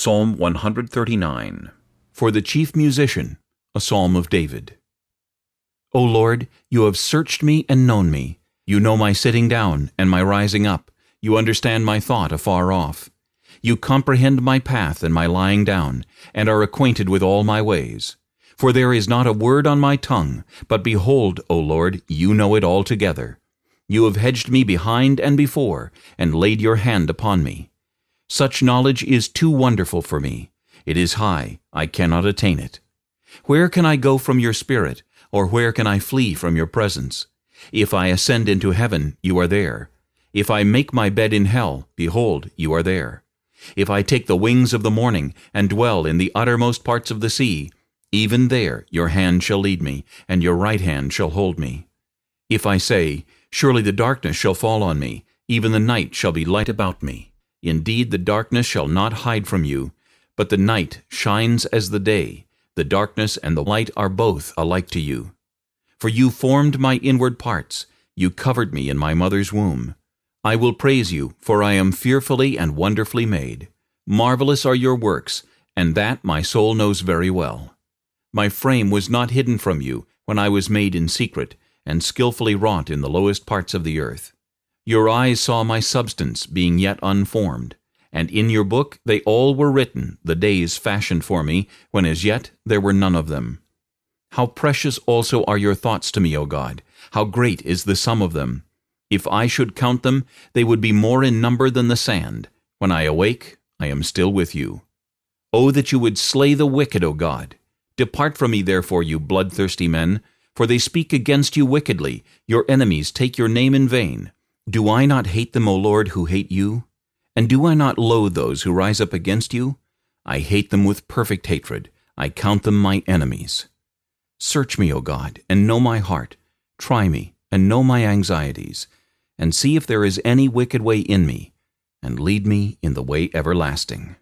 Psalm 139 For the chief musician, a psalm of David. O Lord, you have searched me and known me. You know my sitting down and my rising up. You understand my thought afar off. You comprehend my path and my lying down, and are acquainted with all my ways. For there is not a word on my tongue, but behold, O Lord, you know it altogether. You have hedged me behind and before, and laid your hand upon me. Such knowledge is too wonderful for me. It is high, I cannot attain it. Where can I go from your spirit, or where can I flee from your presence? If I ascend into heaven, you are there. If I make my bed in hell, behold, you are there. If I take the wings of the morning, and dwell in the uttermost parts of the sea, even there your hand shall lead me, and your right hand shall hold me. If I say, Surely the darkness shall fall on me, even the night shall be light about me. Indeed, the darkness shall not hide from you, but the night shines as the day. The darkness and the light are both alike to you. For you formed my inward parts. You covered me in my mother's womb. I will praise you, for I am fearfully and wonderfully made. Marvelous are your works, and that my soul knows very well. My frame was not hidden from you when I was made in secret, and skilfully wrought in the lowest parts of the earth. Your eyes saw my substance being yet unformed, and in your book they all were written, the days fashioned for me, when as yet there were none of them. How precious also are your thoughts to me, O God! How great is the sum of them! If I should count them, they would be more in number than the sand. When I awake, I am still with you. O that you would slay the wicked, O God! Depart from me, therefore, you bloodthirsty men, for they speak against you wickedly. Your enemies take your name in vain. Do I not hate them, O Lord, who hate you? And do I not loathe those who rise up against you? I hate them with perfect hatred. I count them my enemies. Search me, O God, and know my heart. Try me, and know my anxieties, and see if there is any wicked way in me, and lead me in the way everlasting.